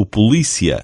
o polícia.